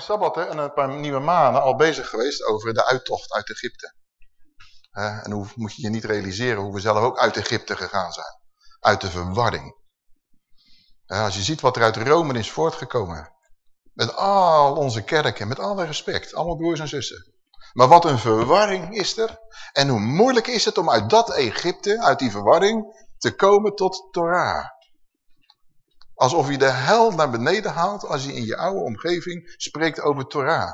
paar en een paar nieuwe maanden al bezig geweest over de uittocht uit Egypte. en hoe moet je je niet realiseren hoe we zelf ook uit Egypte gegaan zijn. Uit de verwarring. als je ziet wat er uit Rome is voortgekomen. Met al onze kerken, met alle respect. Allemaal broers en zussen. Maar wat een verwarring is er. En hoe moeilijk is het om uit dat Egypte, uit die verwarring, te komen tot Torah. Alsof je de hel naar beneden haalt als je in je oude omgeving spreekt over Torah.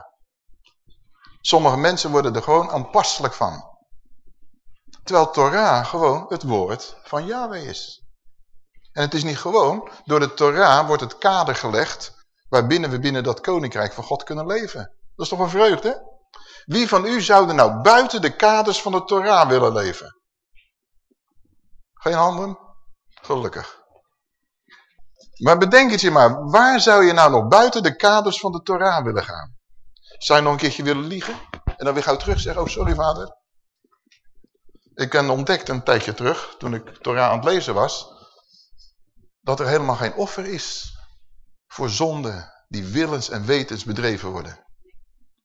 Sommige mensen worden er gewoon aanpasselijk van. Terwijl Torah gewoon het woord van Yahweh is. En het is niet gewoon, door de Torah wordt het kader gelegd waarbinnen we binnen dat koninkrijk van God kunnen leven. Dat is toch een vreugde? Wie van u zou er nou buiten de kaders van de Torah willen leven? Geen handen? Gelukkig. Maar bedenk het je maar, waar zou je nou nog buiten de kaders van de Torah willen gaan? Zou je nog een keertje willen liegen? En dan weer gauw terug zeggen, oh sorry vader. Ik heb ontdekt een tijdje terug, toen ik Torah aan het lezen was, dat er helemaal geen offer is voor zonden die willens en wetens bedreven worden.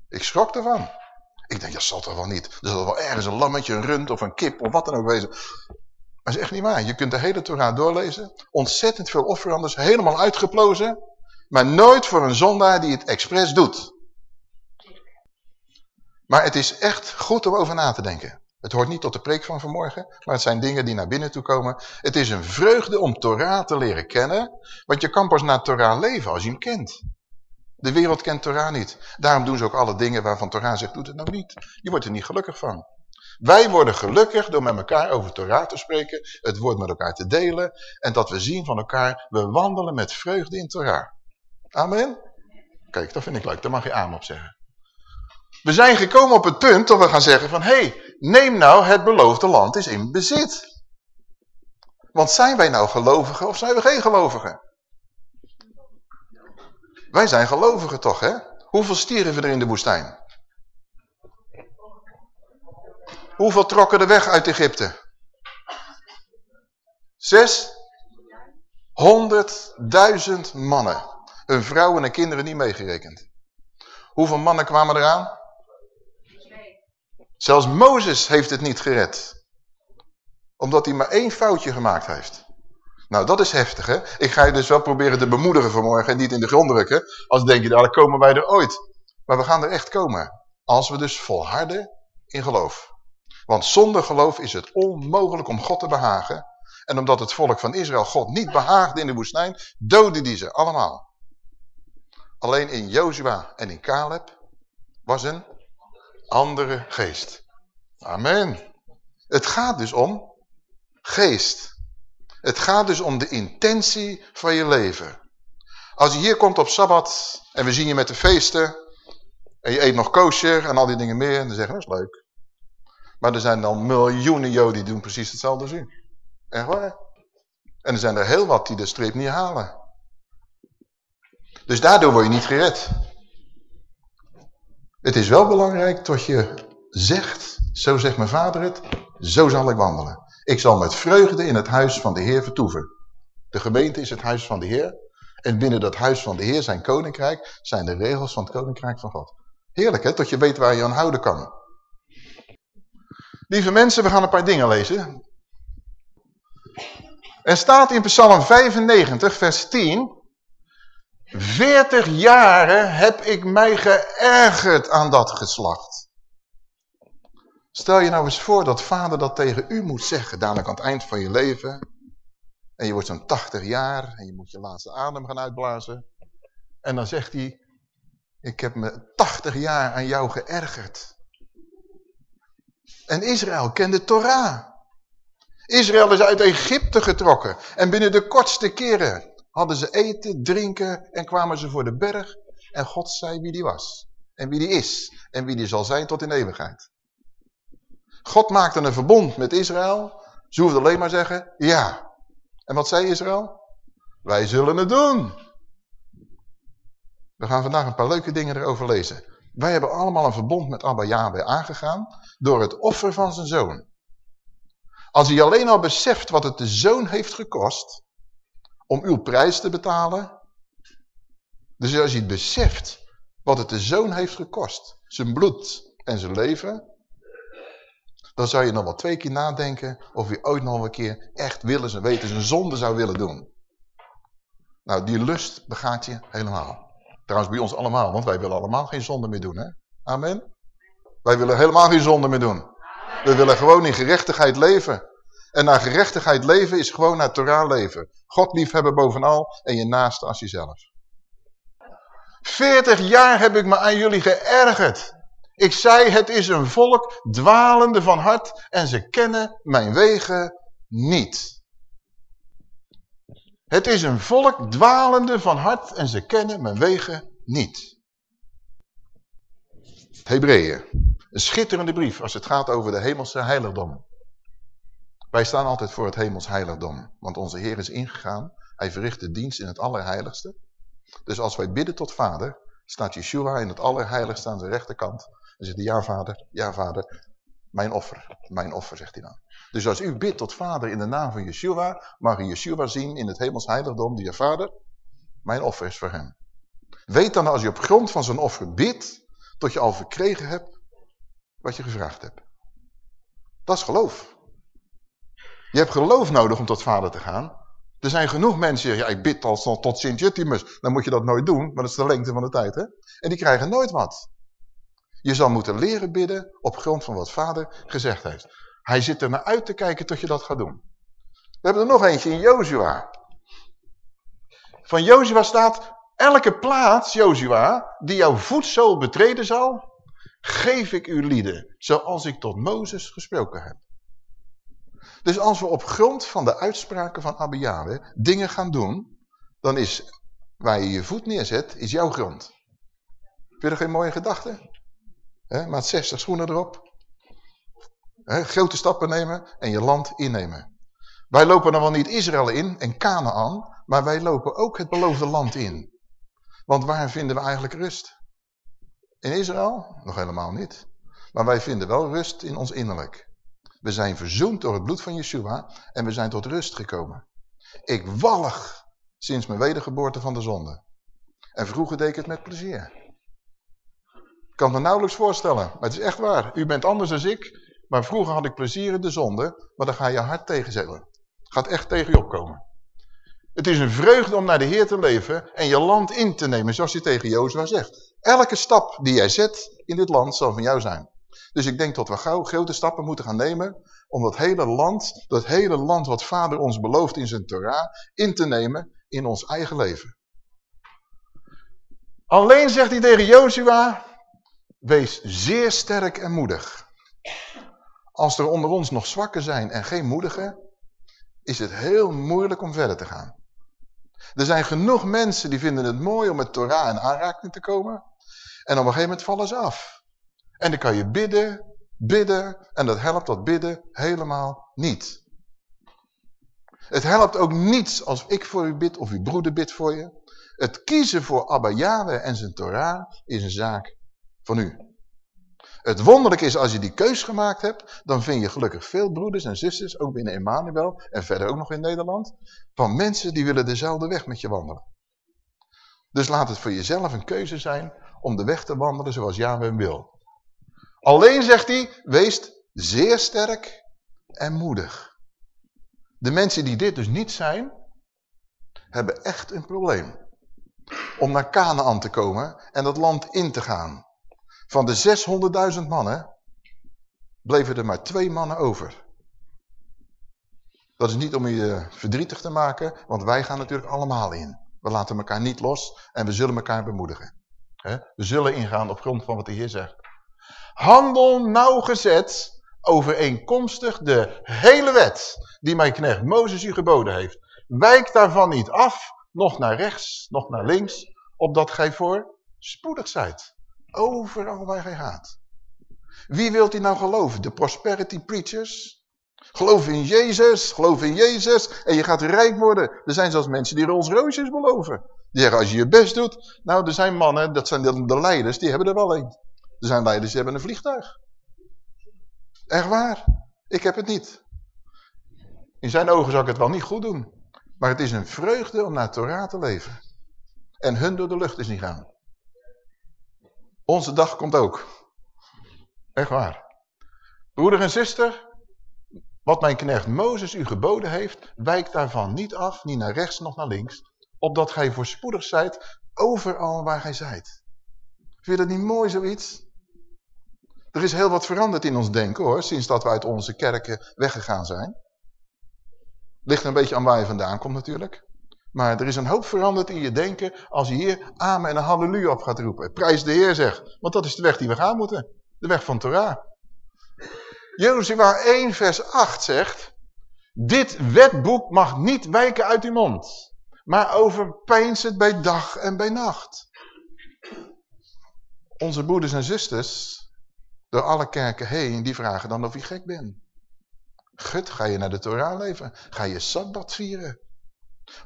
Ik schrok ervan. Ik denk, dat zal toch wel niet. Er zal wel ergens een lammetje, een rund of een kip of wat dan ook wezen. Maar is echt niet waar. Je kunt de hele Torah doorlezen. Ontzettend veel offeranders, helemaal uitgeplozen. Maar nooit voor een zondaar die het expres doet. Maar het is echt goed om over na te denken. Het hoort niet tot de preek van vanmorgen, maar het zijn dingen die naar binnen toe komen. Het is een vreugde om Torah te leren kennen, want je kan pas naar Torah leven als je hem kent. De wereld kent Torah niet. Daarom doen ze ook alle dingen waarvan Torah zegt, doet het nou niet. Je wordt er niet gelukkig van. Wij worden gelukkig door met elkaar over Torah te spreken, het woord met elkaar te delen en dat we zien van elkaar, we wandelen met vreugde in Torah. Amen? Kijk, dat vind ik leuk, daar mag je aan op zeggen. We zijn gekomen op het punt dat we gaan zeggen van, hé, hey, neem nou het beloofde land is in bezit. Want zijn wij nou gelovigen of zijn we geen gelovigen? Wij zijn gelovigen toch, hè? Hoeveel stieren we er in de woestijn? Hoeveel trokken er weg uit Egypte? Zes? Honderdduizend mannen. Hun vrouwen en kinderen niet meegerekend. Hoeveel mannen kwamen eraan? Zelfs Mozes heeft het niet gered. Omdat hij maar één foutje gemaakt heeft. Nou, dat is heftig, hè? Ik ga je dus wel proberen te bemoedigen vanmorgen en niet in de grond drukken. Als denk je, daar komen wij er ooit. Maar we gaan er echt komen. Als we dus volharden in geloof. Want zonder geloof is het onmogelijk om God te behagen. En omdat het volk van Israël God niet behaagde in de woestijn, doodde die ze allemaal. Alleen in Jozua en in Caleb was een andere geest. Amen. Het gaat dus om geest. Het gaat dus om de intentie van je leven. Als je hier komt op Sabbat en we zien je met de feesten en je eet nog kosher en al die dingen meer, en dan zeggen we dat is leuk. Maar er zijn dan miljoenen joden die doen precies hetzelfde als u. Echt waar. En er zijn er heel wat die de streep niet halen. Dus daardoor word je niet gered. Het is wel belangrijk dat je zegt, zo zegt mijn vader het, zo zal ik wandelen. Ik zal met vreugde in het huis van de Heer vertoeven. De gemeente is het huis van de Heer. En binnen dat huis van de Heer, zijn koninkrijk, zijn de regels van het koninkrijk van God. Heerlijk hè, dat je weet waar je aan houden kan. Lieve mensen, we gaan een paar dingen lezen. Er staat in Psalm 95, vers 10... 40 jaren heb ik mij geërgerd aan dat geslacht. Stel je nou eens voor dat vader dat tegen u moet zeggen, dadelijk aan het eind van je leven. En je wordt zo'n 80 jaar en je moet je laatste adem gaan uitblazen. En dan zegt hij, ik heb me 80 jaar aan jou geërgerd. En Israël kende Torah. Israël is uit Egypte getrokken. En binnen de kortste keren hadden ze eten, drinken en kwamen ze voor de berg. En God zei wie die was. En wie die is. En wie die zal zijn tot in eeuwigheid. God maakte een verbond met Israël. Ze hoefden alleen maar zeggen, ja. En wat zei Israël? Wij zullen het doen. We gaan vandaag een paar leuke dingen erover lezen. Wij hebben allemaal een verbond met Abba Yahweh aangegaan door het offer van zijn zoon. Als hij alleen al beseft wat het de zoon heeft gekost om uw prijs te betalen. Dus als het beseft wat het de zoon heeft gekost, zijn bloed en zijn leven, dan zou je nog wel twee keer nadenken of je ooit nog een keer echt willen en weten zijn zonde zou willen doen. Nou, die lust begaat je helemaal. Trouwens bij ons allemaal, want wij willen allemaal geen zonde meer doen. Hè? Amen. Wij willen helemaal geen zonde meer doen. We willen gewoon in gerechtigheid leven. En naar gerechtigheid leven is gewoon naar Torah leven. God liefhebben bovenal en je naaste als jezelf. 40 jaar heb ik me aan jullie geërgerd. Ik zei, het is een volk dwalende van hart en ze kennen mijn wegen niet. Het is een volk dwalende van hart en ze kennen mijn wegen niet. Hebreeën, een schitterende brief als het gaat over de hemelse heiligdom. Wij staan altijd voor het hemels heiligdom, want onze Heer is ingegaan. Hij verricht de dienst in het allerheiligste. Dus als wij bidden tot vader, staat Yeshua in het allerheiligste aan zijn rechterkant. En zegt hij, ja vader, ja vader, mijn offer, mijn offer, zegt hij dan. Dus als u bidt tot vader in de naam van Yeshua, mag u Yeshua zien in het hemels heiligdom, die vader, mijn offer is voor hem. Weet dan als je op grond van zijn offer bidt, tot je al verkregen hebt wat je gevraagd hebt. Dat is geloof. Je hebt geloof nodig om tot vader te gaan. Er zijn genoeg mensen die ja, ik bid al tot Sint-Juttimus. Dan moet je dat nooit doen, maar dat is de lengte van de tijd. Hè? En die krijgen nooit wat. Je zal moeten leren bidden op grond van wat vader gezegd heeft. Hij zit er naar uit te kijken tot je dat gaat doen. We hebben er nog eentje in Jozua. Van Jozua staat, elke plaats, Jozua, die jouw voetzool betreden zal, geef ik u lieden, zoals ik tot Mozes gesproken heb. Dus als we op grond van de uitspraken van Abba dingen gaan doen, dan is waar je je voet neerzet, is jouw grond. Vind je dat geen mooie gedachte? Maat 60 schoenen erop. Grote stappen nemen en je land innemen. Wij lopen dan wel niet Israël in en Canaan, maar wij lopen ook het beloofde land in. Want waar vinden we eigenlijk rust? In Israël? Nog helemaal niet. Maar wij vinden wel rust in ons innerlijk. We zijn verzoend door het bloed van Yeshua en we zijn tot rust gekomen. Ik wallig sinds mijn wedergeboorte van de zonde. En vroeger deed ik het met plezier. Ik kan me nauwelijks voorstellen, maar het is echt waar. U bent anders dan ik, maar vroeger had ik plezier in de zonde, maar dan ga je hard tegenzetten. Gaat echt tegen je opkomen. Het is een vreugde om naar de Heer te leven en je land in te nemen, zoals hij tegen Jozua zegt. Elke stap die jij zet in dit land zal van jou zijn. Dus ik denk dat we gauw grote stappen moeten gaan nemen om dat hele land, dat hele land wat vader ons belooft in zijn Torah, in te nemen in ons eigen leven. Alleen zegt hij tegen Joshua, wees zeer sterk en moedig. Als er onder ons nog zwakken zijn en geen moedigen, is het heel moeilijk om verder te gaan. Er zijn genoeg mensen die vinden het mooi om met Torah in aanraking te komen. En op een gegeven moment vallen ze af. En dan kan je bidden, bidden en dat helpt dat bidden helemaal niet. Het helpt ook niets als ik voor u bid of uw broeder bidt voor je. Het kiezen voor Abba Yahweh en zijn Torah is een zaak van u. Het wonderlijke is, als je die keus gemaakt hebt, dan vind je gelukkig veel broeders en zusters, ook binnen Emmanuel en verder ook nog in Nederland, van mensen die willen dezelfde weg met je wandelen. Dus laat het voor jezelf een keuze zijn om de weg te wandelen zoals Yahweh wil. Alleen zegt hij, wees zeer sterk en moedig. De mensen die dit dus niet zijn, hebben echt een probleem. Om naar Canaan te komen en dat land in te gaan. Van de 600.000 mannen bleven er maar twee mannen over. Dat is niet om je verdrietig te maken, want wij gaan natuurlijk allemaal in. We laten elkaar niet los en we zullen elkaar bemoedigen. We zullen ingaan op grond van wat de Heer zegt. Handel nauwgezet overeenkomstig de hele wet die mijn knecht Mozes u geboden heeft. Wijk daarvan niet af, nog naar rechts, nog naar links, opdat gij voor spoedig zijt. Overal waar gij gaat. Wie wilt u nou geloven? De prosperity preachers? Geloof in Jezus, geloof in Jezus en je gaat rijk worden. Er zijn zelfs mensen die Rolls Royces beloven. Die zeggen als je je best doet, nou er zijn mannen, dat zijn de, de leiders, die hebben er wel een. Er zijn leiders die hebben een vliegtuig. Echt waar. Ik heb het niet. In zijn ogen zou ik het wel niet goed doen. Maar het is een vreugde om naar Torah te leven. En hun door de lucht is niet gaan. Onze dag komt ook. Echt waar. Broeder en zuster, wat mijn knecht Mozes u geboden heeft, wijk daarvan niet af, niet naar rechts, nog naar links, opdat gij voorspoedig zijt overal waar gij zijt. Vind je dat niet mooi zoiets? Er is heel wat veranderd in ons denken hoor, sinds dat we uit onze kerken weggegaan zijn. Ligt een beetje aan waar je vandaan komt natuurlijk. Maar er is een hoop veranderd in je denken als je hier amen en halleluja op gaat roepen. Prijs de Heer zeg, want dat is de weg die we gaan moeten. De weg van Torah. Jozua 1 vers 8 zegt, dit wetboek mag niet wijken uit uw mond, maar overpeins het bij dag en bij nacht. Onze broeders en zusters, door alle kerken heen, die vragen dan of je gek bent. Gut, ga je naar de Torah leven? Ga je Sabbat vieren?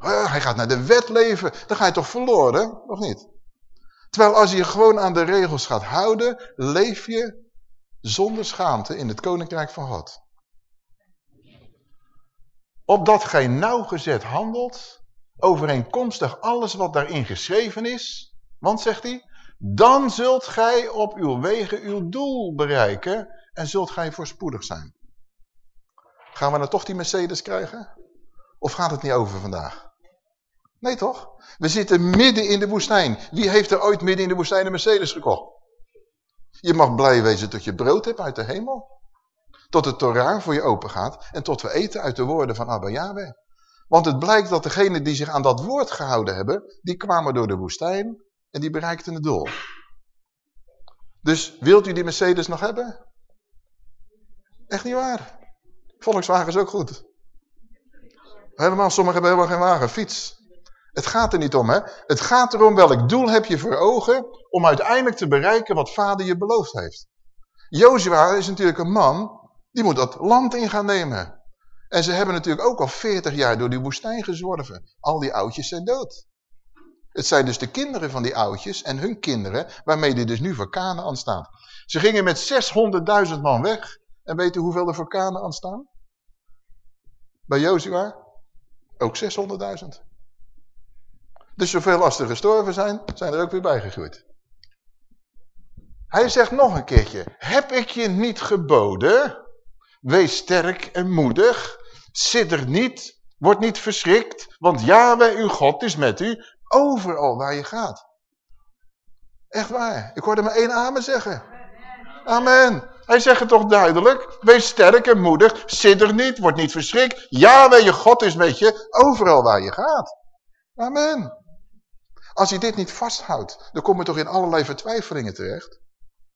Oh, hij gaat naar de wet leven, dan ga je toch verloren, of niet? Terwijl als je gewoon aan de regels gaat houden, leef je zonder schaamte in het koninkrijk van God. Opdat gij nauwgezet handelt, overeenkomstig alles wat daarin geschreven is. Want, zegt hij, dan zult gij op uw wegen uw doel bereiken en zult gij voorspoedig zijn. Gaan we dan toch die Mercedes krijgen? Of gaat het niet over vandaag? Nee toch? We zitten midden in de woestijn. Wie heeft er ooit midden in de woestijn een Mercedes gekocht? Je mag blij wezen dat je brood hebt uit de hemel. Tot de Torah voor je open gaat en tot we eten uit de woorden van Abba Yahweh. Want het blijkt dat degenen die zich aan dat woord gehouden hebben, die kwamen door de woestijn en die bereikten het doel. Dus wilt u die Mercedes nog hebben? Echt niet waar. Volkswagen is ook goed. Helemaal, sommigen hebben helemaal geen wagen, fiets. Het gaat er niet om, hè. Het gaat erom welk doel heb je voor ogen om uiteindelijk te bereiken wat vader je beloofd heeft. Jozua is natuurlijk een man, die moet dat land in gaan nemen. En ze hebben natuurlijk ook al 40 jaar door die woestijn gezworven. Al die oudjes zijn dood. Het zijn dus de kinderen van die oudjes en hun kinderen, waarmee die dus nu voor Kanaan staan. Ze gingen met 600.000 man weg. En weet u hoeveel er voor Kanaan staan? Bij Jozua? Ook 600.000. Dus zoveel als er gestorven zijn, zijn er ook weer bijgegroeid. Hij zegt nog een keertje, heb ik je niet geboden? Wees sterk en moedig, sidder niet, word niet verschrikt, want Yahweh uw God is met u overal waar je gaat. Echt waar, ik hoorde maar één amen zeggen. Amen. Hij zegt het toch duidelijk, wees sterk en moedig, sidder niet, word niet verschrikt. Yahweh je God is met je overal waar je gaat. Amen. Als je dit niet vasthoudt, dan kom je toch in allerlei vertwijfelingen terecht.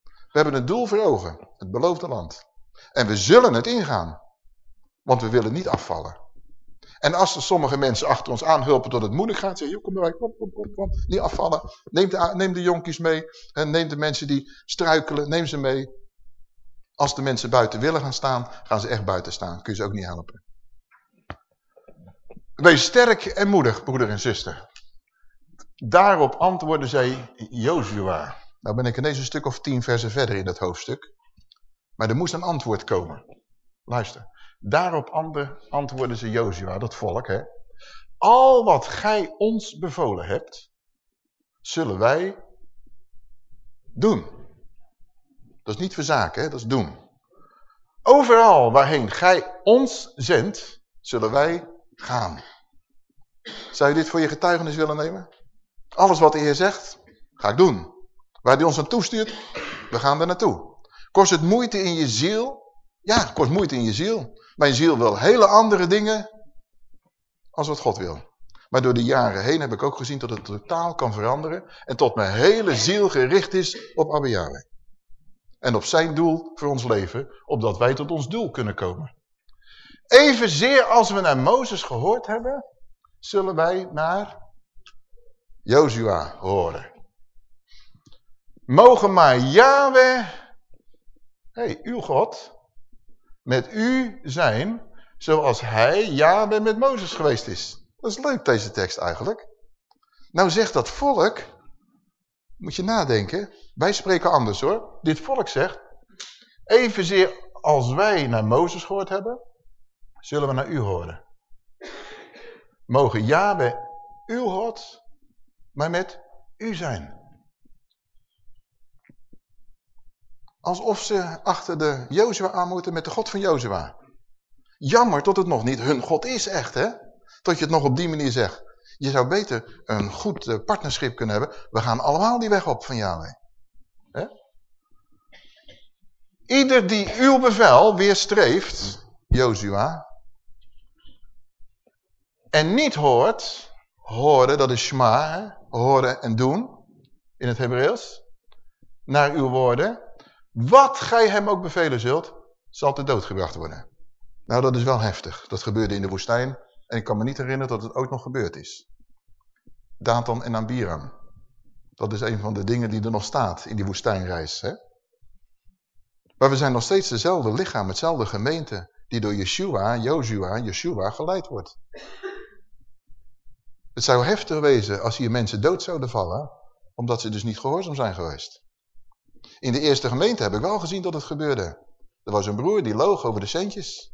We hebben het doel voor ogen, het beloofde land. En we zullen het ingaan, want we willen niet afvallen. En als er sommige mensen achter ons aanhulpen tot het moeilijk gaat, zeggen, kom erbij, kom, kom, kom, kom, niet afvallen. Neem de, neem de jonkies mee, en neem de mensen die struikelen, neem ze mee. Als de mensen buiten willen gaan staan, gaan ze echt buiten staan. Kun je ze ook niet helpen. Wees sterk en moedig, broeder en zuster. Daarop antwoordde zij Jozua. Nou ben ik ineens een stuk of tien versen verder in dat hoofdstuk. Maar er moest een antwoord komen. Luister. Daarop antwoordde ze Jozua, dat volk. Hè? Al wat gij ons bevolen hebt, zullen wij doen. Dat is niet verzaken, dat is doen. Overal waarheen gij ons zendt, zullen wij gaan. Zou je dit voor je getuigenis willen nemen? Alles wat de Heer zegt, ga ik doen. Waar hij ons naartoe stuurt, we gaan er naartoe. Kost het moeite in je ziel? Ja, het kost moeite in je ziel. Mijn ziel wil hele andere dingen als wat God wil. Maar door de jaren heen heb ik ook gezien dat het totaal kan veranderen. En tot mijn hele ziel gericht is op Abba. En op zijn doel voor ons leven, opdat wij tot ons doel kunnen komen. Evenzeer als we naar Mozes gehoord hebben, zullen wij naar Jozua horen. Mogen maar Yahweh, hey, uw God, met u zijn zoals hij, Yahweh, met Mozes geweest is. Dat is leuk deze tekst eigenlijk. Nou zegt dat volk, moet je nadenken, wij spreken anders hoor. Dit volk zegt, evenzeer als wij naar Mozes gehoord hebben, zullen we naar u horen. Mogen Yahweh, uw God, maar met u zijn. Alsof ze achter de Jozua aan moeten met de God van Jozua. Jammer dat het nog niet hun God is echt, hè? Dat je het nog op die manier zegt. Je zou beter een goed eh, partnerschip kunnen hebben. We gaan allemaal die weg op van Yahweh. Ieder die uw bevel weerstreeft, Jozua, en niet hoort, horen, dat is shma, horen en doen, in het Hebreeuws, naar uw woorden, wat gij hem ook bevelen zult, zal te dood gebracht worden. Nou, dat is wel heftig. Dat gebeurde in de woestijn en ik kan me niet herinneren dat het ook nog gebeurd is. Datan en Abiram. Dat is een van de dingen die er nog staat in die woestijnreis. Hè? Maar we zijn nog steeds dezelfde lichaam, hetzelfde gemeente, die door Yeshua, Joshua, Yeshua geleid wordt. Het zou heftig wezen als hier mensen dood zouden vallen, omdat ze dus niet gehoorzaam zijn geweest. In de eerste gemeente heb ik wel gezien dat het gebeurde. Er was een broer die loog over de centjes.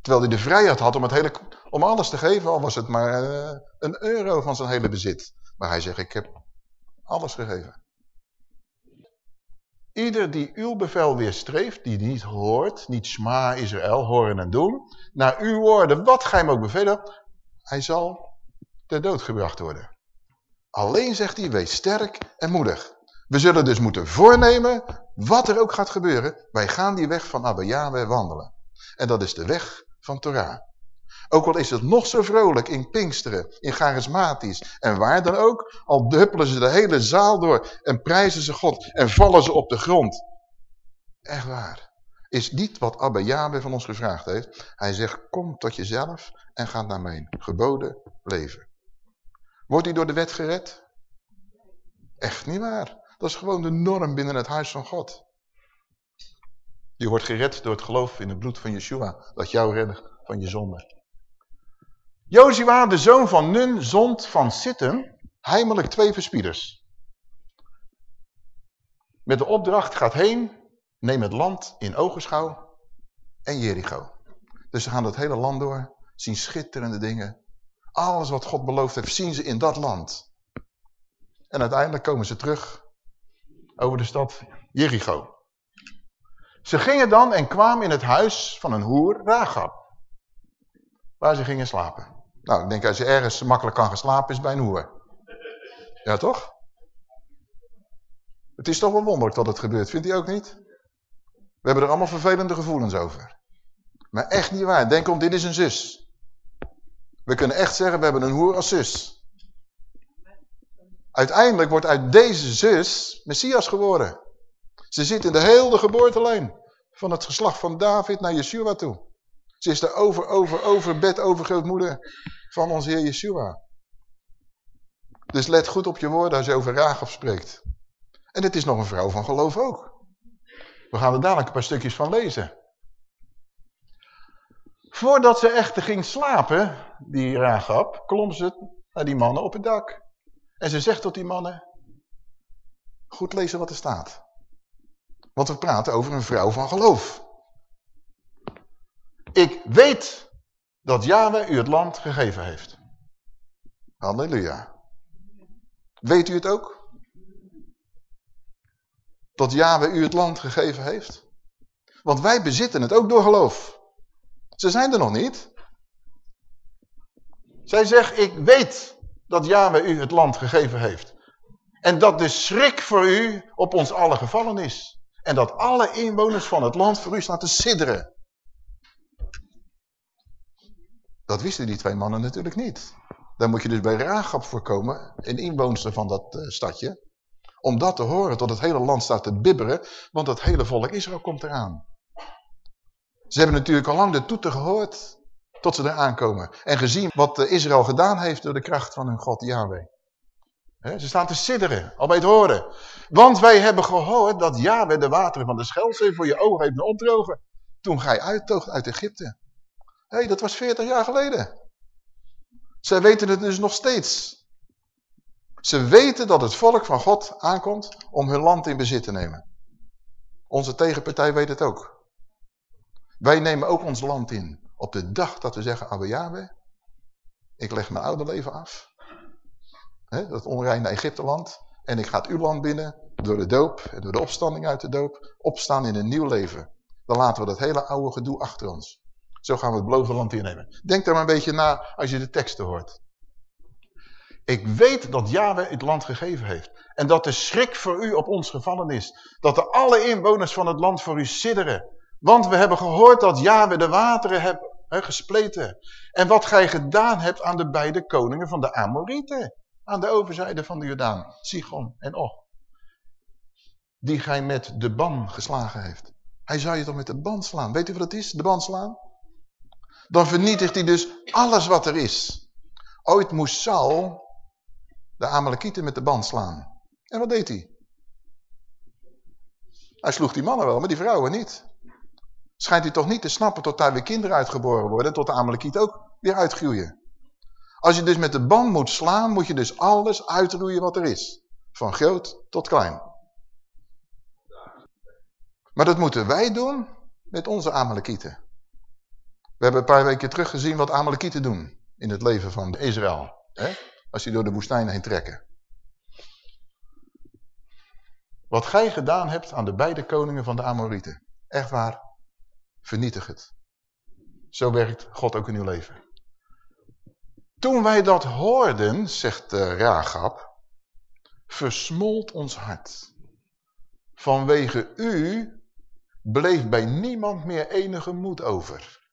Terwijl hij de vrijheid had om, het hele, om alles te geven, al was het maar uh, een euro van zijn hele bezit. Maar hij zegt, ik heb alles gegeven. Ieder die uw bevel weerstreeft, die niet hoort, niet sma Israël, horen en doen, naar uw woorden, wat gij hem ook bevelen, hij zal ter dood gebracht worden. Alleen zegt hij, wees sterk en moedig. We zullen dus moeten voornemen, wat er ook gaat gebeuren, wij gaan die weg van Abba Yahweh wandelen. En dat is de weg van Torah. Ook al is het nog zo vrolijk in Pinksteren, in charismatisch en waar dan ook, al duppelen ze de hele zaal door en prijzen ze God en vallen ze op de grond. Echt waar. Is niet wat Abba Yahweh van ons gevraagd heeft. Hij zegt, kom tot jezelf en ga naar mijn geboden leven. Wordt hij door de wet gered? Echt niet waar. Dat is gewoon de norm binnen het huis van God. Je wordt gered door het geloof in het bloed van Yeshua. Dat jou redt van je zonde. Jozua, de zoon van Nun, zond van Sitten heimelijk twee verspieders. Met de opdracht gaat heen, neem het land in ogenschouw en Jericho. Dus ze gaan het hele land door, zien schitterende dingen. Alles wat God beloofd heeft, zien ze in dat land. En uiteindelijk komen ze terug over de stad Jericho. Ze gingen dan en kwamen in het huis van een hoer, Ragab. Waar ze gingen slapen. Nou, ik denk als je ergens makkelijk kan gaan slapen is bij een hoer. Ja, toch? Het is toch wel wonderlijk dat het gebeurt, vindt u ook niet? We hebben er allemaal vervelende gevoelens over. Maar echt niet waar. Denk om, dit is een zus. We kunnen echt zeggen, we hebben een hoer als zus. Uiteindelijk wordt uit deze zus Messias geworden. Ze zit in de hele geboortelijn van het geslacht van David naar Yeshua toe. Ze is de over, over, over, bed, overgrootmoeder van onze Heer Yeshua. Dus let goed op je woorden als je over Rahab spreekt. En het is nog een vrouw van geloof ook. We gaan er dadelijk een paar stukjes van lezen. Voordat ze echt ging slapen, die Rahab, klom ze naar die mannen op het dak. En ze zegt tot die mannen, goed lezen wat er staat. Want we praten over een vrouw van geloof. Ik weet dat Yahweh u het land gegeven heeft. Halleluja. Weet u het ook? Dat Yahweh u het land gegeven heeft? Want wij bezitten het ook door geloof. Ze zijn er nog niet. Zij zegt, ik weet dat Yahweh u het land gegeven heeft. En dat de schrik voor u op ons alle gevallen is. En dat alle inwoners van het land voor u staan te sidderen. Dat wisten die twee mannen natuurlijk niet. Dan moet je dus bij Raagap voorkomen, een inwoonster van dat uh, stadje. Om dat te horen, tot het hele land staat te bibberen, want het hele volk Israël komt eraan. Ze hebben natuurlijk al lang de toeter gehoord, tot ze er aankomen. En gezien wat uh, Israël gedaan heeft door de kracht van hun God Yahweh. Ze staan te sidderen, al bij het horen. Want wij hebben gehoord dat Yahweh de wateren van de Schelzee voor je ogen heeft opdrogen. Toen gij uittoog uit Egypte. Hé, hey, dat was 40 jaar geleden. Zij weten het dus nog steeds. Ze weten dat het volk van God aankomt om hun land in bezit te nemen. Onze tegenpartij weet het ook. Wij nemen ook ons land in. Op de dag dat we zeggen, Abba Yahweh, ik leg mijn oude leven af. He, dat onreine Egypteland. En ik ga het uw land binnen door de doop en door de opstanding uit de doop. Opstaan in een nieuw leven. Dan laten we dat hele oude gedoe achter ons. Zo gaan we het beloofde land innemen. Denk er maar een beetje na als je de teksten hoort. Ik weet dat Yahweh het land gegeven heeft. En dat de schrik voor u op ons gevallen is. Dat de alle inwoners van het land voor u sidderen. Want we hebben gehoord dat Yahweh de wateren hebt gespleten. En wat gij gedaan hebt aan de beide koningen van de Amorieten. Aan de overzijde van de Jordaan. Sigon en Och. Die gij met de ban geslagen heeft. Hij zou je toch met de band slaan. Weet u wat het is, de band slaan? Dan vernietigt hij dus alles wat er is. Ooit moest Saul de Amalekieten met de band slaan. En wat deed hij? Hij sloeg die mannen wel, maar die vrouwen niet. Schijnt hij toch niet te snappen tot daar weer kinderen uitgeboren worden... tot de Amalekieten ook weer uitgroeien. Als je dus met de band moet slaan, moet je dus alles uitroeien wat er is. Van groot tot klein. Maar dat moeten wij doen met onze Amalekieten. We hebben een paar weken terug gezien wat Amalekieten doen in het leven van Israël. Hè? Als die door de woestijn heen trekken. Wat gij gedaan hebt aan de beide koningen van de Amorieten. Echt waar, vernietig het. Zo werkt God ook in uw leven. Toen wij dat hoorden, zegt de Ragab, versmolt ons hart. Vanwege u bleef bij niemand meer enige moed over.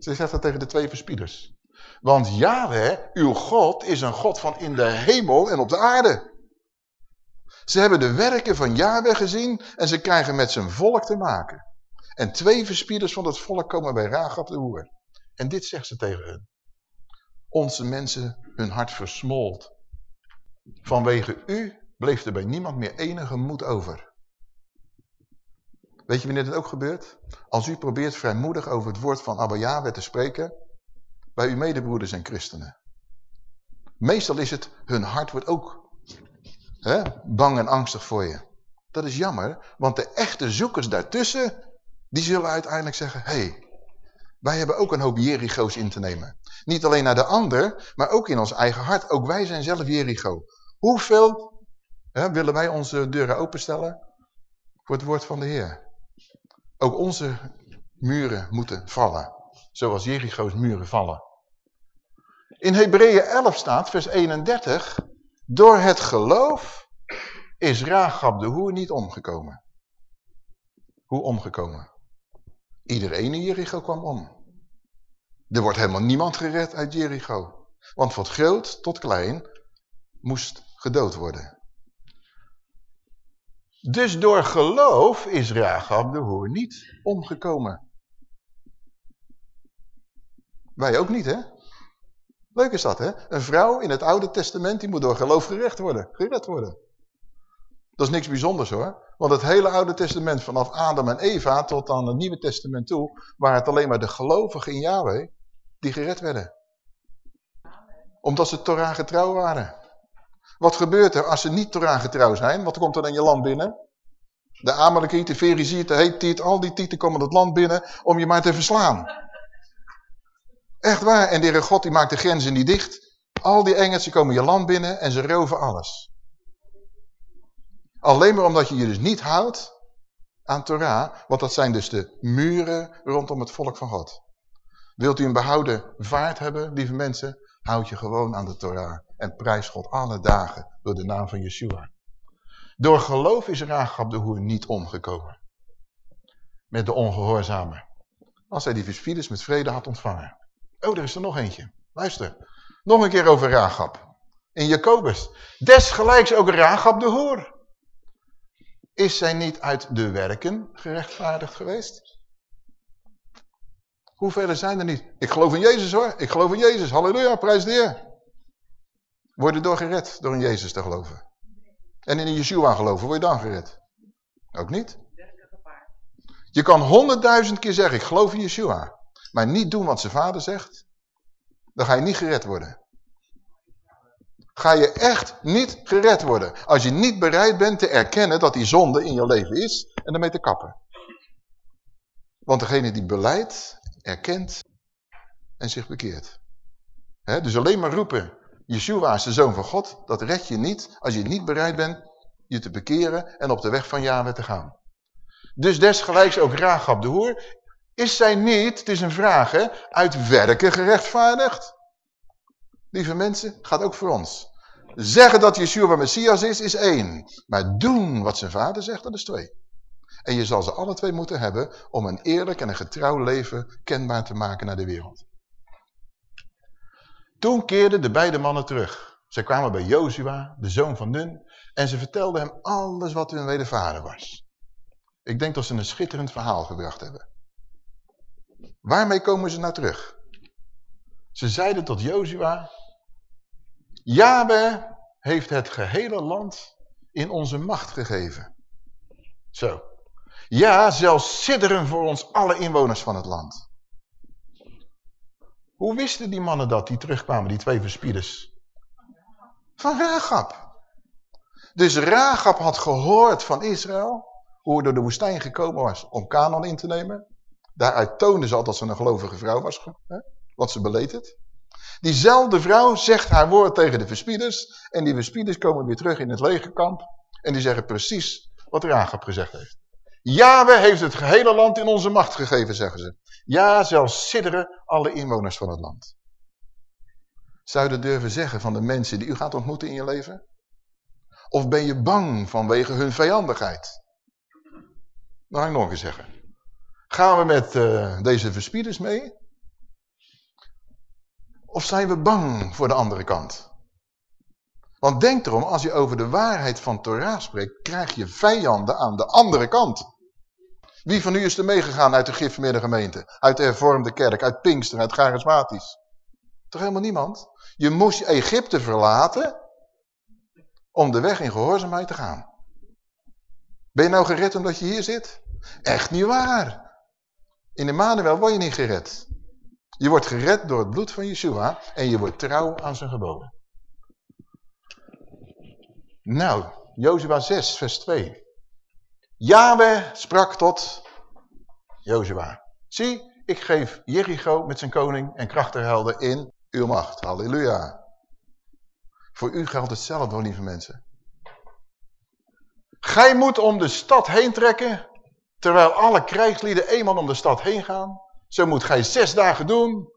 Ze zegt dat tegen de twee verspieders. Want Yahweh, uw God, is een God van in de hemel en op de aarde. Ze hebben de werken van Yahweh gezien en ze krijgen met zijn volk te maken. En twee verspieders van het volk komen bij Ragab de hoer. En dit zegt ze tegen hen. Onze mensen, hun hart versmolt. Vanwege u bleef er bij niemand meer enige moed over. Weet je wanneer dit ook gebeurt? Als u probeert vrijmoedig over het woord van Abba Yahweh te spreken, bij uw medebroeders en christenen. Meestal is het, hun hart wordt ook hè, bang en angstig voor je. Dat is jammer, want de echte zoekers daartussen, die zullen uiteindelijk zeggen, hey, wij hebben ook een hoop Jericho's in te nemen. Niet alleen naar de ander, maar ook in ons eigen hart. Ook wij zijn zelf Jericho. Hoeveel hè, willen wij onze deuren openstellen voor het woord van de Heer? Ook onze muren moeten vallen, zoals Jericho's muren vallen. In Hebreeën 11 staat, vers 31, door het geloof is Rahab de hoer niet omgekomen. Hoe omgekomen? Iedereen in Jericho kwam om. Er wordt helemaal niemand gered uit Jericho. Want van groot tot klein moest gedood worden. Dus door geloof is Rahab de hoer niet omgekomen. Wij ook niet, hè? Leuk is dat, hè? Een vrouw in het Oude Testament, die moet door geloof gerecht worden, gered worden. Dat is niks bijzonders hoor. Want het hele Oude Testament, vanaf Adam en Eva tot aan het Nieuwe Testament toe, waren het alleen maar de gelovigen in Yahweh die gered werden. Omdat ze Torah getrouw waren. Wat gebeurt er als ze niet Torah getrouw zijn? Wat komt er in je land binnen? De Amalekieten, de Hethiet, al die tieten komen het land binnen om je maar te verslaan. Echt waar. En de Heere God die maakt de grenzen niet dicht. Al die Engelsen komen je land binnen en ze roven alles. Alleen maar omdat je je dus niet houdt aan Torah. Want dat zijn dus de muren rondom het volk van God. Wilt u een behouden vaart hebben, lieve mensen? Houd je gewoon aan de Torah. En prijs God alle dagen door de naam van Yeshua. Door geloof is Rahab de hoer niet omgekomen. Met de ongehoorzamen. Als hij die verspieders met vrede had ontvangen. Oh, er is er nog eentje. Luister. Nog een keer over Rahab. In Jacobus. Desgelijks ook Rahab de hoer. Is zij niet uit de werken gerechtvaardigd geweest? Hoeveel zijn er niet? Ik geloof in Jezus hoor. Ik geloof in Jezus. Halleluja, prijs de Heer. Word door gered door in Jezus te geloven. En in Yeshua geloven, word je dan gered? Ook niet. Je kan honderdduizend keer zeggen, ik geloof in Yeshua. Maar niet doen wat zijn vader zegt. Dan ga je niet gered worden. Ga je echt niet gered worden. Als je niet bereid bent te erkennen dat die zonde in je leven is. En ermee te kappen. Want degene die beleidt, erkent en zich bekeert. dus alleen maar roepen, Yeshua is de zoon van God. Dat red je niet als je niet bereid bent je te bekeren en op de weg van Yahweh te gaan. Dus desgelijks ook Rahab de hoer. Is zij niet, het is een vraag hè, uit werken gerechtvaardigd? Lieve mensen, gaat ook voor ons. Zeggen dat Yeshua Messias is, is één. Maar doen wat zijn vader zegt, dat is twee. En je zal ze alle twee moeten hebben om een eerlijk en een getrouw leven kenbaar te maken naar de wereld. Toen keerden de beide mannen terug. Ze kwamen bij Jozua, de zoon van Nun, en ze vertelden hem alles wat hun wedervader was. Ik denk dat ze een schitterend verhaal gebracht hebben. Waarmee komen ze nou terug? Ze zeiden tot Jozua, Yahweh heeft het gehele land in onze macht gegeven. Zo. Ja, zelfs sidderen voor ons alle inwoners van het land. Hoe wisten die mannen dat, die terugkwamen, die twee verspieders? Van Ragab. Dus Ragab had gehoord van Israël, hoe hij door de woestijn gekomen was om Canaan in te nemen. Daaruit toonde ze al dat ze een gelovige vrouw was, hè? wat ze beleed het. Diezelfde vrouw zegt haar woord tegen de verspieders. En die verspieders komen weer terug in het legerkamp. En die zeggen precies wat Rahab gezegd heeft. Yahweh heeft het gehele land in onze macht gegeven, zeggen ze. Ja, zelfs sidderen alle inwoners van het land. Zou je dat durven zeggen van de mensen die u gaat ontmoeten in je leven? Of ben je bang vanwege hun vijandigheid? Dan ga ik nog eens zeggen. Gaan we met uh, deze verspieders mee? Of zijn we bang voor de andere kant? Want denk erom, als je over de waarheid van Torah spreekt, krijg je vijanden aan de andere kant. Wie van u is er meegegaan uit de gereformeerde gemeente? Uit de hervormde kerk, uit Pinkster, uit Charismatisch? Toch helemaal niemand? Je moest Egypte verlaten om de weg in gehoorzaamheid te gaan. Ben je nou gered omdat je hier zit? Echt niet waar. In Emmanuel word je niet gered. Je wordt gered door het bloed van Yeshua en je wordt trouw aan zijn geboden. Nou, Jozua 6, vers 2. Yahweh sprak tot Jozua. Zie, ik geef Jericho met zijn koning en krachterhelden in uw macht. Halleluja. Voor u geldt hetzelfde, lieve mensen. Gij moet om de stad heen trekken, terwijl alle krijgslieden eenmaal om de stad heen gaan. Zo moet gij zes dagen doen,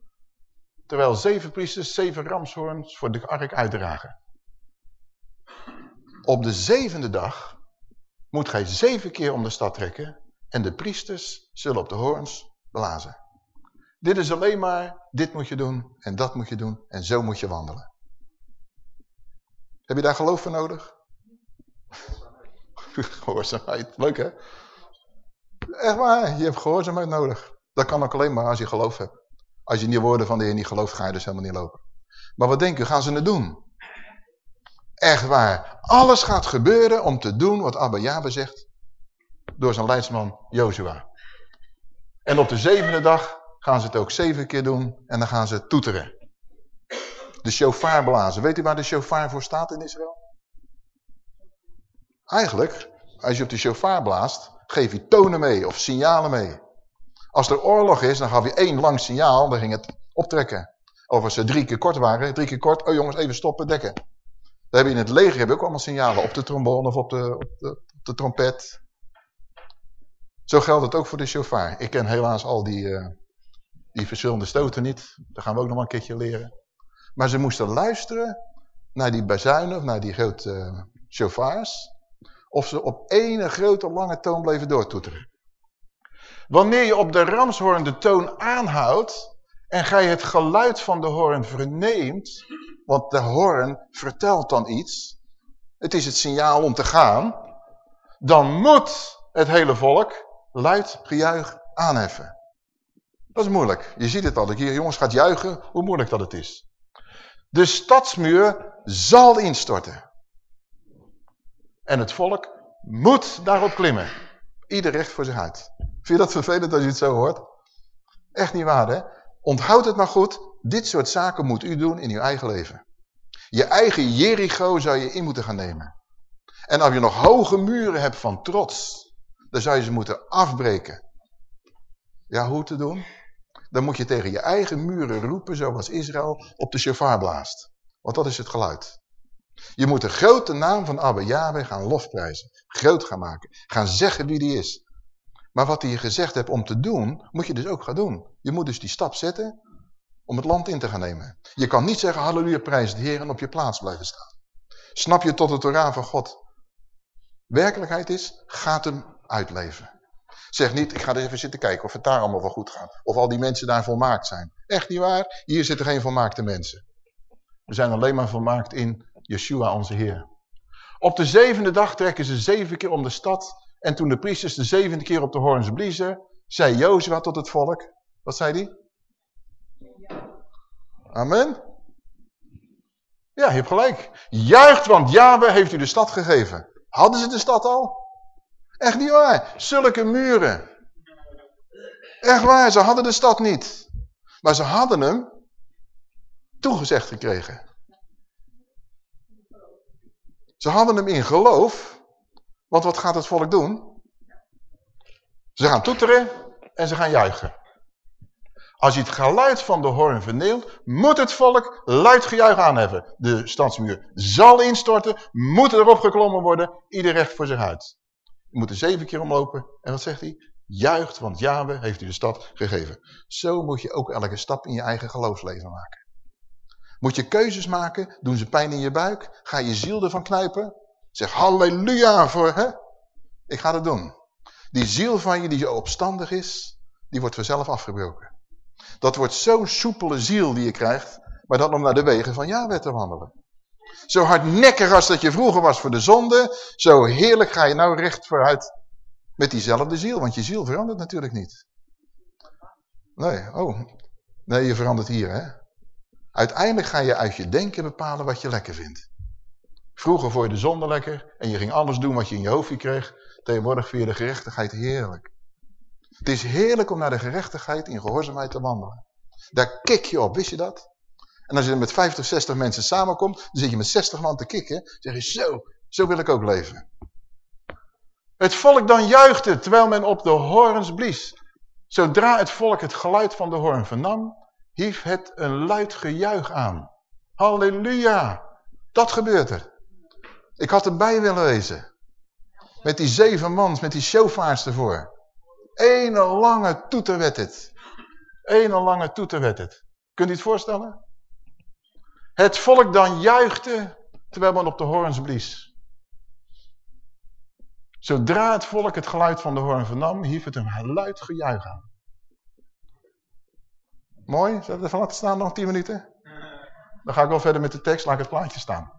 terwijl zeven priesters zeven ramshoorns voor de ark uitdragen. Op de zevende dag moet gij zeven keer om de stad trekken en de priesters zullen op de hoorns blazen. Dit is alleen maar, dit moet je doen en dat moet je doen en zo moet je wandelen. Heb je daar geloof voor nodig? gehoorzaamheid, leuk hè? Echt waar, je hebt gehoorzaamheid nodig. Dat kan ook alleen maar als je geloof hebt. Als je in die woorden van de Heer niet gelooft, ga je dus helemaal niet lopen. Maar wat denk je, gaan ze het doen? Echt waar. Alles gaat gebeuren om te doen wat Abba Yahweh zegt. Door zijn leidsman Joshua. En op de zevende dag gaan ze het ook zeven keer doen. En dan gaan ze toeteren. De shofar blazen. Weet u waar de shofar voor staat in Israël? Eigenlijk, als je op de shofar blaast, geef je tonen mee of signalen mee. Als er oorlog is, dan gaf je één lang signaal, dan ging het optrekken. Of als ze drie keer kort waren, drie keer kort, oh jongens, even stoppen, dekken. Dan heb je in het leger heb je ook allemaal signalen op de trombone of op de, op de, de trompet. Zo geldt het ook voor de chauffeur. Ik ken helaas al die, uh, die verschillende stoten niet. Dat gaan we ook nog een keertje leren. Maar ze moesten luisteren naar die bazuinen of naar die grote uh, chauffeurs. Of ze op ene grote lange toon bleven doortoeteren. Wanneer je op de ramshoorn de toon aanhoudt en gij het geluid van de hoorn verneemt, want de hoorn vertelt dan iets, het is het signaal om te gaan, dan moet het hele volk luid gejuich aanheffen. Dat is moeilijk. Je ziet het al. Ik hier jongens gaat juichen, hoe moeilijk dat het is. De stadsmuur zal instorten. En het volk moet daarop klimmen. Ieder recht voor zich uit. Vind je dat vervelend als je het zo hoort? Echt niet waar, hè? Onthoud het maar goed. Dit soort zaken moet u doen in uw eigen leven. Je eigen Jericho zou je in moeten gaan nemen. En als je nog hoge muren hebt van trots, dan zou je ze moeten afbreken. Ja, hoe te doen? Dan moet je tegen je eigen muren roepen, zoals Israël op de shofar blaast. Want dat is het geluid. Je moet de grote naam van Abba Yahweh gaan lofprijzen. Groot gaan maken. Gaan zeggen wie die is. Maar wat hij je gezegd hebt om te doen, moet je dus ook gaan doen. Je moet dus die stap zetten om het land in te gaan nemen. Je kan niet zeggen, halleluja, prijs de Heer en op je plaats blijven staan. Snap je tot de Torah van God? Werkelijkheid is, gaat hem uitleven. Zeg niet, ik ga er even zitten kijken of het daar allemaal wel goed gaat. Of al die mensen daar volmaakt zijn. Echt niet waar, hier zitten geen volmaakte mensen. We zijn alleen maar volmaakt in Yeshua onze Heer. Op de zevende dag trekken ze zeven keer om de stad. En toen de priesters de zevende keer op de hoorns bliezen, zei Jozua tot het volk. Wat zei hij? Amen. Ja, je hebt gelijk. Juicht, want Yahweh heeft u de stad gegeven. Hadden ze de stad al? Echt niet waar. Zulke muren. Echt waar, ze hadden de stad niet. Maar ze hadden hem toegezegd gekregen. Ze hadden hem in geloof. Want wat gaat het volk doen? Ze gaan toeteren en ze gaan juichen. Als je het geluid van de hoorn verneelt, moet het volk luid gejuich aanheffen. De stadsmuur zal instorten, moet erop geklommen worden, ieder recht voor zich uit. Je moet er zeven keer omlopen. En wat zegt hij? Juicht, want Yahweh heeft u de stad gegeven. Zo moet je ook elke stap in je eigen geloofsleven maken. Moet je keuzes maken, doen ze pijn in je buik, ga je ziel ervan knijpen. Zeg halleluja voor, hè? Ik ga het doen. Die ziel van je die zo opstandig is, die wordt vanzelf afgebroken. Dat wordt zo'n soepele ziel die je krijgt, maar dan om naar de wegen van Yahweh te wandelen. Zo hardnekkig als dat je vroeger was voor de zonde, zo heerlijk ga je nou recht vooruit met diezelfde ziel. Want je ziel verandert natuurlijk niet. Nee, oh. Nee, je verandert hier, hè. Uiteindelijk ga je uit je denken bepalen wat je lekker vindt. Vroeger vond je de zonde lekker en je ging alles doen wat je in je hoofdje kreeg. Tegenwoordig vind je de gerechtigheid heerlijk. Het is heerlijk om naar de gerechtigheid in gehoorzaamheid te wandelen. Daar kik je op, wist je dat? En als je met 50, 60 mensen samenkomt, dan zit je met 60 man te kikken. zeg je, zo, zo wil ik ook leven. Het volk dan juichte, terwijl men op de horens blies. Zodra het volk het geluid van de hoorn vernam, hief het een luid gejuich aan. Halleluja, dat gebeurt er. Ik had erbij willen wezen. Met die zeven mans, met die shofaars ervoor. Ene lange toeter werd het. Ene lange toeter werd het. Kunt u het voorstellen? Het volk dan juichte, terwijl men op de hoorns blies. Zodra het volk het geluid van de hoorn vernam, hief het een luid gejuich aan. Mooi, zullen we even laten staan nog tien minuten? Dan ga ik wel verder met de tekst, laat ik het plaatje staan.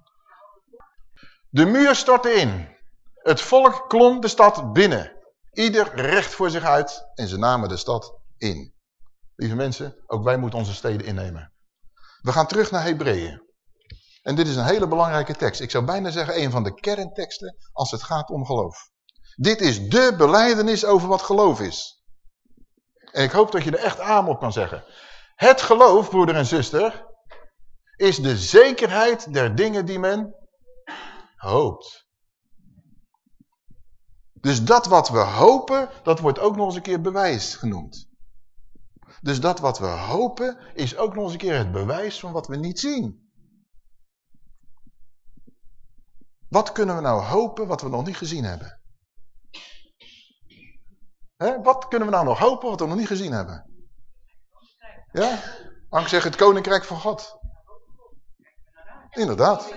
De muur stortte in. Het volk klom de stad binnen. Ieder recht voor zich uit en ze namen de stad in. Lieve mensen, ook wij moeten onze steden innemen. We gaan terug naar Hebreeën. En dit is een hele belangrijke tekst. Ik zou bijna zeggen een van de kernteksten als het gaat om geloof. Dit is de beleidenis over wat geloof is. En ik hoop dat je er echt aan op kan zeggen. Het geloof, broeder en zuster, is de zekerheid der dingen die men hoopt. Dus dat wat we hopen, dat wordt ook nog eens een keer bewijs genoemd. Dus dat wat we hopen, is ook nog eens een keer het bewijs van wat we niet zien. Wat kunnen we nou hopen wat we nog niet gezien hebben? He? Wat kunnen we nou nog hopen wat we nog niet gezien hebben? Ja? Angst zegt het koninkrijk van God. Inderdaad.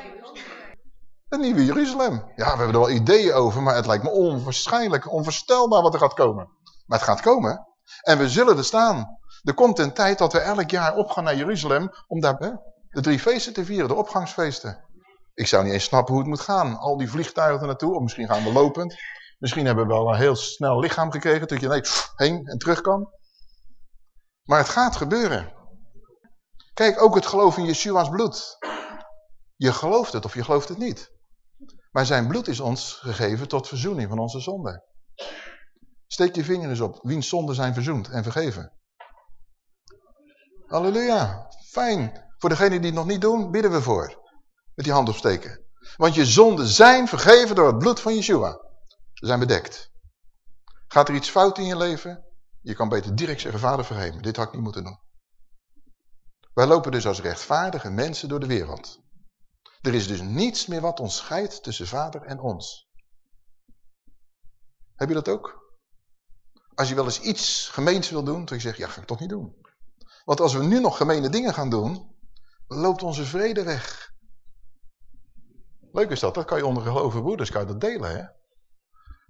Het nieuwe Jeruzalem. Ja, we hebben er wel ideeën over, maar het lijkt me onwaarschijnlijk, onvoorstelbaar wat er gaat komen. Maar het gaat komen. En we zullen er staan. Er komt een tijd dat we elk jaar opgaan naar Jeruzalem om daar de drie feesten te vieren, de opgangsfeesten. Ik zou niet eens snappen hoe het moet gaan. Al die vliegtuigen er naartoe, of misschien gaan we lopend. Misschien hebben we wel een heel snel lichaam gekregen, dat je nee, heen en terug kan. Maar het gaat gebeuren. Kijk, ook het geloof in Yeshua's bloed. Je gelooft het of je gelooft het niet. Maar zijn bloed is ons gegeven tot verzoening van onze zonden. Steek je vinger eens op. Wiens zonden zijn verzoend en vergeven. Halleluja. Fijn. Voor degenen die het nog niet doen, bidden we voor. Met die hand opsteken. Want je zonden zijn vergeven door het bloed van Yeshua. Ze zijn bedekt. Gaat er iets fout in je leven? Je kan beter direct zeggen, vader vergeven. Dit had ik niet moeten doen. Wij lopen dus als rechtvaardige mensen door de wereld. Er is dus niets meer wat ons scheidt tussen vader en ons. Heb je dat ook? Als je wel eens iets gemeens wil doen, dan zeg je, ja, ga ik toch niet doen. Want als we nu nog gemene dingen gaan doen, loopt onze vrede weg. Leuk is dat, dat kan je onder geloven broeders kan je dat delen. Hè?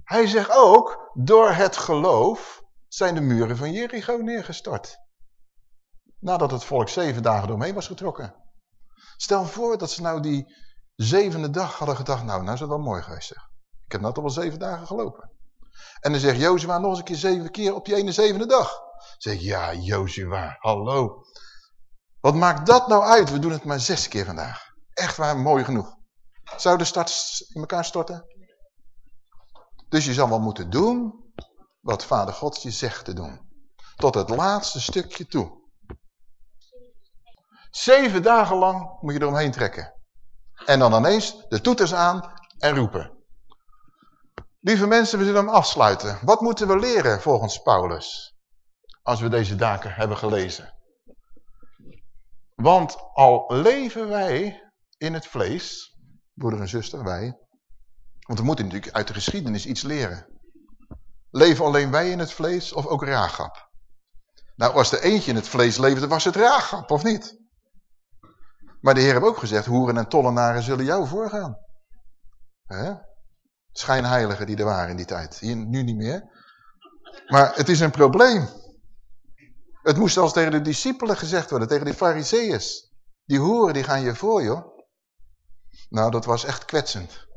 Hij zegt ook, door het geloof zijn de muren van Jericho neergestort. Nadat het volk zeven dagen doorheen was getrokken. Stel voor dat ze nou die zevende dag hadden gedacht, nou, nou is het wel mooi geweest zeg. Ik heb net al wel zeven dagen gelopen. En dan zegt Jozua nog eens een keer zeven keer op die ene zevende dag. Dan zeg ja Jozua, hallo. Wat maakt dat nou uit? We doen het maar zes keer vandaag. Echt waar, mooi genoeg. Zou de in elkaar storten? Dus je zal wel moeten doen wat vader God je zegt te doen. Tot het laatste stukje toe. Zeven dagen lang moet je eromheen trekken. En dan ineens de toeters aan en roepen. Lieve mensen, we zullen hem afsluiten. Wat moeten we leren volgens Paulus? Als we deze daken hebben gelezen. Want al leven wij in het vlees, broeder en zuster, wij. Want we moeten natuurlijk uit de geschiedenis iets leren. Leven alleen wij in het vlees of ook Raagap? Nou, als er eentje in het vlees leefde, was het Raagap, of niet? Maar de Heer heeft ook gezegd, hoeren en tollenaren zullen jou voorgaan. He? Schijnheiligen die er waren in die tijd. Hier, nu niet meer. Maar het is een probleem. Het moest zelfs tegen de discipelen gezegd worden, tegen de fariseeërs. Die hoeren, die gaan je voor, joh. Nou, dat was echt kwetsend.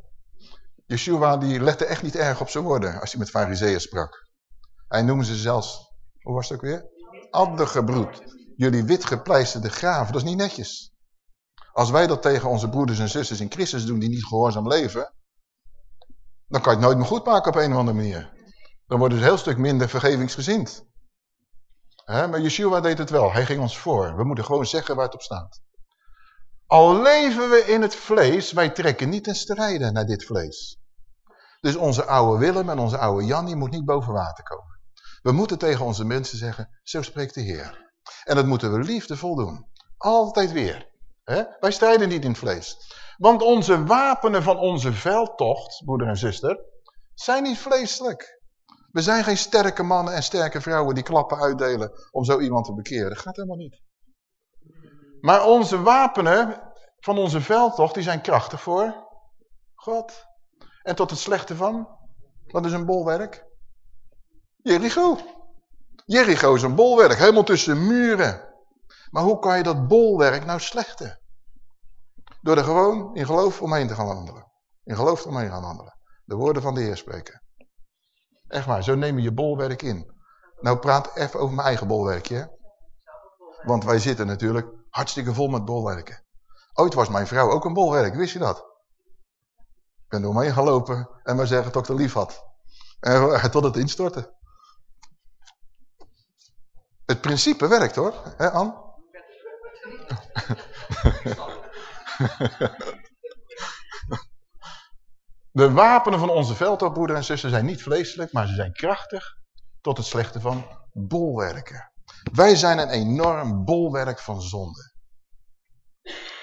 Yeshua die lette echt niet erg op zijn woorden als hij met fariseeën sprak. Hij noemde ze zelfs, hoe was het ook weer? Addergebroed. Jullie witgepleisterde graven, dat is niet netjes. Als wij dat tegen onze broeders en zusters in Christus doen die niet gehoorzaam leven, dan kan je het nooit meer goed maken op een of andere manier. Dan wordt het een heel stuk minder vergevingsgezind. Maar Yeshua deed het wel, hij ging ons voor. We moeten gewoon zeggen waar het op staat. Al leven we in het vlees, wij trekken niet in strijden naar dit vlees. Dus onze oude Willem en onze oude Jannie moet niet boven water komen. We moeten tegen onze mensen zeggen, zo spreekt de Heer. En dat moeten we liefdevol doen. Altijd weer. Wij strijden niet in vlees. Want onze wapenen van onze veldtocht, broeder en zuster, zijn niet vleeselijk. We zijn geen sterke mannen en sterke vrouwen die klappen uitdelen om zo iemand te bekeren. Dat gaat helemaal niet. Maar onze wapenen van onze veldtocht, die zijn krachtig voor God. En tot het slechte van, wat is een bolwerk? Jericho. Jericho is een bolwerk, helemaal tussen muren. Maar hoe kan je dat bolwerk nou slechten? Door er gewoon in geloof omheen te gaan wandelen. In geloof omheen gaan wandelen. De woorden van de Heer spreken. Echt waar, zo neem je je bolwerk in. Nou praat even over mijn eigen bolwerkje. Want wij zitten natuurlijk hartstikke vol met bolwerken. Ooit was mijn vrouw ook een bolwerk, wist je dat? Ik ben door me gaan lopen en maar zeggen dat ik lief had. En tot het instortte. Het principe werkt hoor, hè Ann? De wapenen van onze veldopbroeder en zussen zijn niet vleeselijk, maar ze zijn krachtig tot het slechte van bolwerken. Wij zijn een enorm bolwerk van zonde.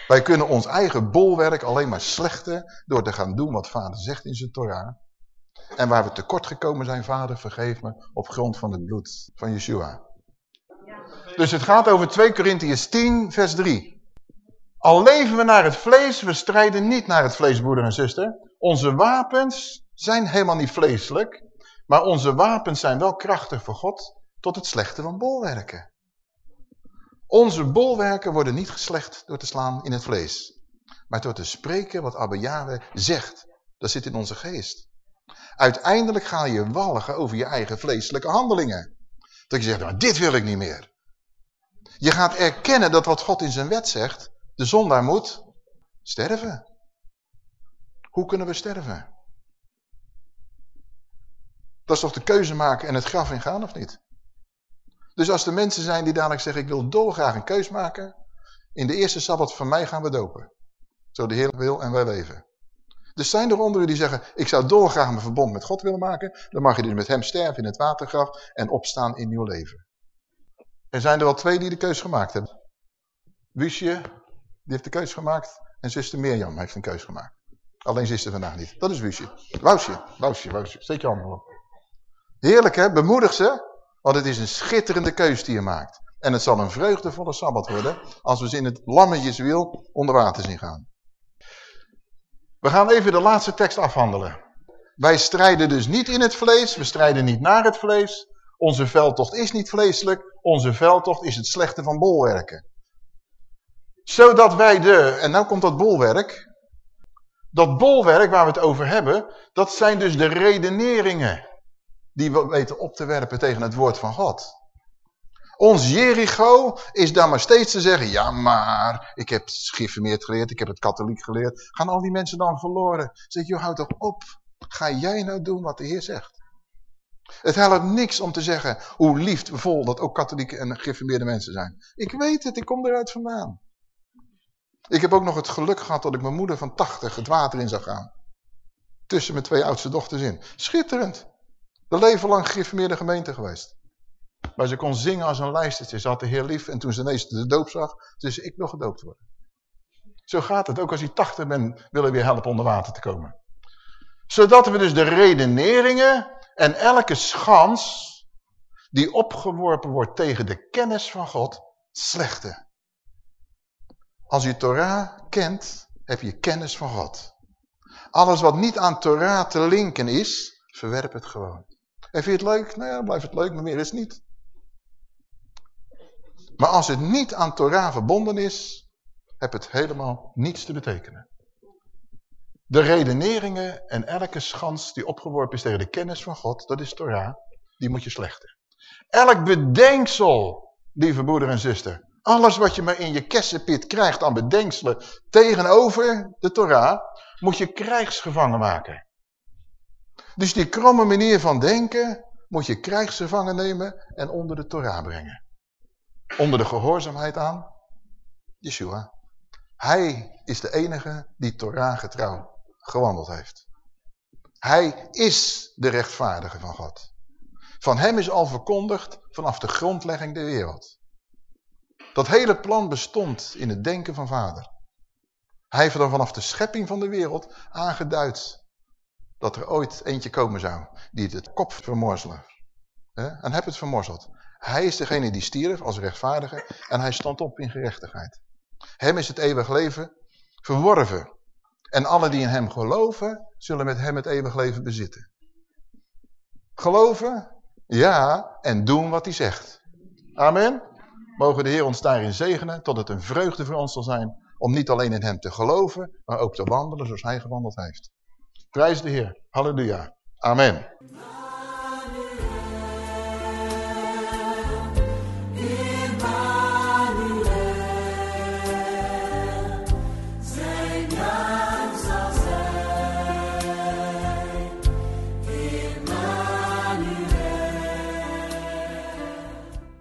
Wij kunnen ons eigen bolwerk alleen maar slechten door te gaan doen wat vader zegt in zijn Torah. En waar we tekort gekomen zijn, vader, vergeef me op grond van het bloed van Yeshua. Dus het gaat over 2 Korintiërs 10, vers 3. Al leven we naar het vlees, we strijden niet naar het vlees, broeder en zuster. Onze wapens zijn helemaal niet vleeselijk, maar onze wapens zijn wel krachtig voor God tot het slechten van bolwerken. Onze bolwerken worden niet geslecht door te slaan in het vlees, maar door te spreken wat Abba zegt. Dat zit in onze geest. Uiteindelijk ga je walgen over je eigen vleeselijke handelingen. Dat je zegt, nou, dit wil ik niet meer. Je gaat erkennen dat wat God in zijn wet zegt, de zondaar moet sterven. Hoe kunnen we sterven? Dat is toch de keuze maken en het graf ingaan of niet? Dus als er mensen zijn die dadelijk zeggen, ik wil dolgraag een keus maken. In de eerste Sabbat van mij gaan we dopen. Zo de Heer wil en wij leven. Dus zijn er onder u die zeggen, ik zou dolgraag mijn verbond met God willen maken. Dan mag je dus met hem sterven in het watergraf en opstaan in nieuw leven. Er zijn er al twee die de keus gemaakt hebben. Wiesje, heeft de keus gemaakt En zuster Mirjam heeft een keus gemaakt. Alleen zuster vandaag niet. Dat is Wuusje. Wousje, Wousje, Wousje. Steek je handen op. Heerlijk hè, bemoedig ze. Want het is een schitterende keus die je maakt. En het zal een vreugdevolle Sabbat worden als we ze in het lammetjeswiel onder water zien gaan. We gaan even de laatste tekst afhandelen. Wij strijden dus niet in het vlees, we strijden niet naar het vlees. Onze veldtocht is niet vleeselijk, onze veldtocht is het slechte van bolwerken. Zodat wij de, en nou komt dat bolwerk, dat bolwerk waar we het over hebben, dat zijn dus de redeneringen die we weten op te werpen tegen het woord van God. Ons Jericho is dan maar steeds te zeggen, ja maar, ik heb geïnformeerd geleerd, ik heb het katholiek geleerd. Gaan al die mensen dan verloren? Zeg je, houd toch op. Ga jij nou doen wat de Heer zegt? Het helpt niks om te zeggen hoe liefdevol dat ook katholieke en geïnformeerde mensen zijn. Ik weet het, ik kom eruit vandaan. Ik heb ook nog het geluk gehad dat ik mijn moeder van 80 het water in zag gaan. Tussen mijn twee oudste dochters in. Schitterend. De leven lang geïnformeerde gemeente geweest. Maar ze kon zingen als een lijstertje. Ze had de Heer lief en toen ze ineens de doop zag, zei ik wil gedoopt worden. Zo gaat het. Ook als je 80 bent, willen we weer helpen onder water te komen. Zodat we dus de redeneringen en elke schans die opgeworpen wordt tegen de kennis van God, slechte. Als je Torah kent, heb je kennis van God. Alles wat niet aan Torah te linken is, verwerp het gewoon. En vind je het leuk? Nou ja, blijft het leuk, maar meer is het niet. Maar als het niet aan Torah verbonden is, heb het helemaal niets te betekenen. De redeneringen en elke schans die opgeworpen is tegen de kennis van God, dat is Torah, die moet je slechten. Elk bedenksel, lieve broeder en zuster, alles wat je maar in je kersenpit krijgt aan bedenkselen tegenover de Torah, moet je krijgsgevangen maken. Dus die kromme manier van denken moet je krijgsgevangen nemen en onder de Torah brengen. Onder de gehoorzaamheid aan Yeshua. Hij is de enige die Torah getrouw gewandeld heeft. Hij is de rechtvaardige van God. Van hem is al verkondigd vanaf de grondlegging der wereld. Dat hele plan bestond in het denken van vader. Hij heeft er vanaf de schepping van de wereld aangeduid dat er ooit eentje komen zou die het kop vermorzelen. En heb het vermorzeld. Hij is degene die stierf als rechtvaardige en hij stond op in gerechtigheid. Hem is het eeuwig leven verworven. En alle die in hem geloven, zullen met hem het eeuwig leven bezitten. Geloven? Ja, en doen wat hij zegt. Amen. Mogen de Heer ons daarin zegenen, tot het een vreugde voor ons zal zijn, om niet alleen in hem te geloven, maar ook te wandelen zoals hij gewandeld heeft. Prijs de Heer. Halleluja. Amen.